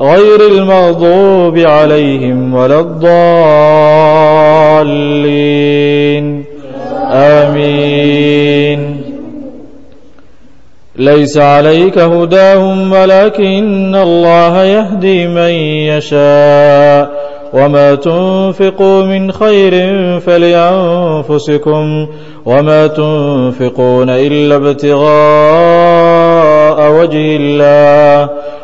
غير المغضوب عليهم ولا الضالين. آمين. ليس عليك هداهم ولكن الله يهدي من يشاء. وما تنفقوا من خير فلأنفسكم وما تنفقون إلا ابتغاء وجه الله.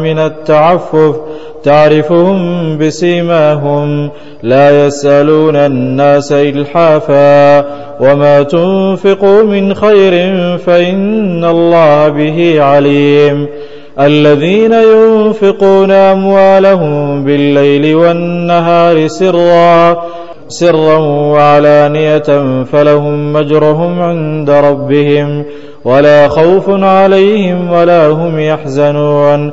من التعفف تعرفهم بسيماهم لا يسألون الناس إلحافا وما تنفقوا من خير فإن الله به عليم الذين ينفقون أموالهم بالليل والنهار سرا سرا وعلانية فلهم مجرهم عند ربهم ولا خوف عليهم ولا هم يحزنون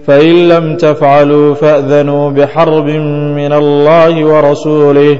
فإن لم تفعلوا فأذنوا بحرب من الله ورسوله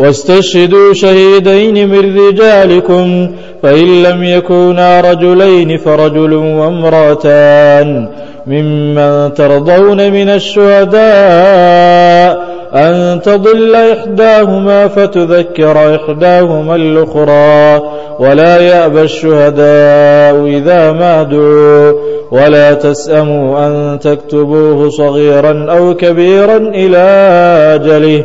واستشهدوا شهيدين من رجالكم فإن لم يكونا رجلين فرجل وامرأتان. ممن ترضون من الشهداء أن تضل إحداهما فتذكر إحداهما الأخرى ولا يأبى الشهداء إذا ما دعوا ولا تسأموا أن تكتبوه صغيرا أو كبيرا إلى أجله.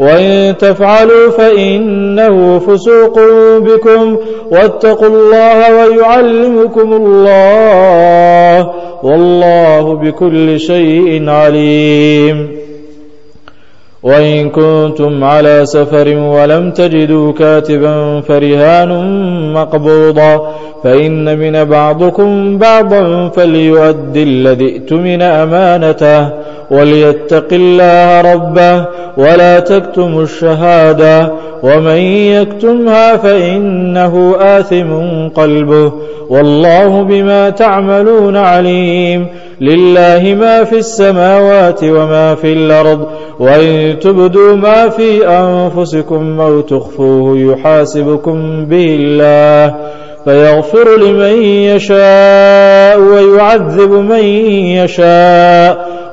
وإن تفعلوا فإنه فسوق بكم واتقوا الله ويعلمكم الله والله بكل شيء عليم. وإن كنتم على سفر ولم تجدوا كاتبا فرهان مقبوضا فإن من بعضكم بعضا فليؤدي الذي ائتمن أمانته وليتق الله ربه ولا تكتموا الشهادة ومن يكتمها فإنه آثم قلبه والله بما تعملون عليم لله ما في السماوات وما في الأرض وإن تبدوا ما في أنفسكم أو تخفوه يحاسبكم به الله فيغفر لمن يشاء ويعذب من يشاء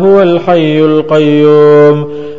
هو الحي القيوم.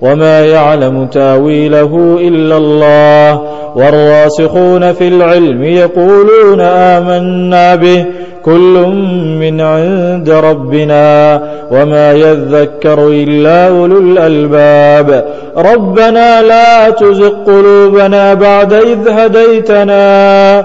وما يعلم تاويله إلا الله والراسخون في العلم يقولون آمنا به كل من عند ربنا وما يذكر إلا أولو الألباب ربنا لا تزق قلوبنا بعد إذ هديتنا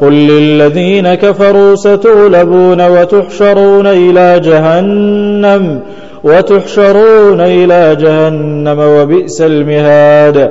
قل للذين كفروا ستغلبون وتحشرون إلى جهنم وتحشرون إلى جهنم وبئس المهاد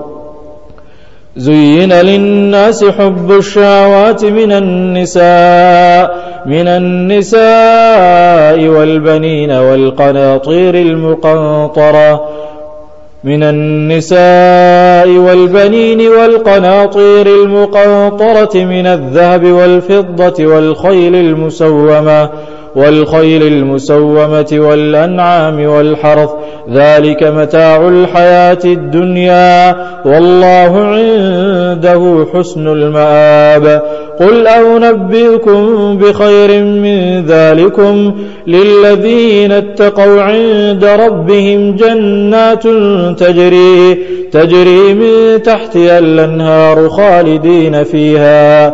زين للناس حب الشهوات من النساء من النساء والبنين والقناطير المقنطرة من النساء والبنين والقناطير المقنطرة من الذهب والفضة والخيل المسومة والخيل المسومة والأنعام والحرث ذلك متاع الحياة الدنيا والله عنده حسن المآب. قل أنبئكم بخير من ذلكم للذين اتقوا عند ربهم جنات تجري تجري من تحتها الأنهار خالدين فيها.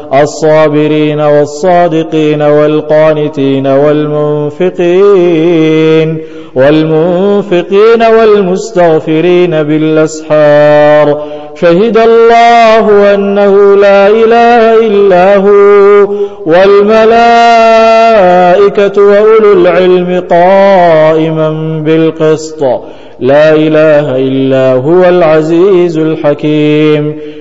الصابرين والصادقين والقانتين والمنفقين والمنفقين والمستغفرين بالأسحار. شهد الله أنه لا إله إلا هو والملائكة وأولو العلم قائما بالقسط. لا إله إلا هو العزيز الحكيم.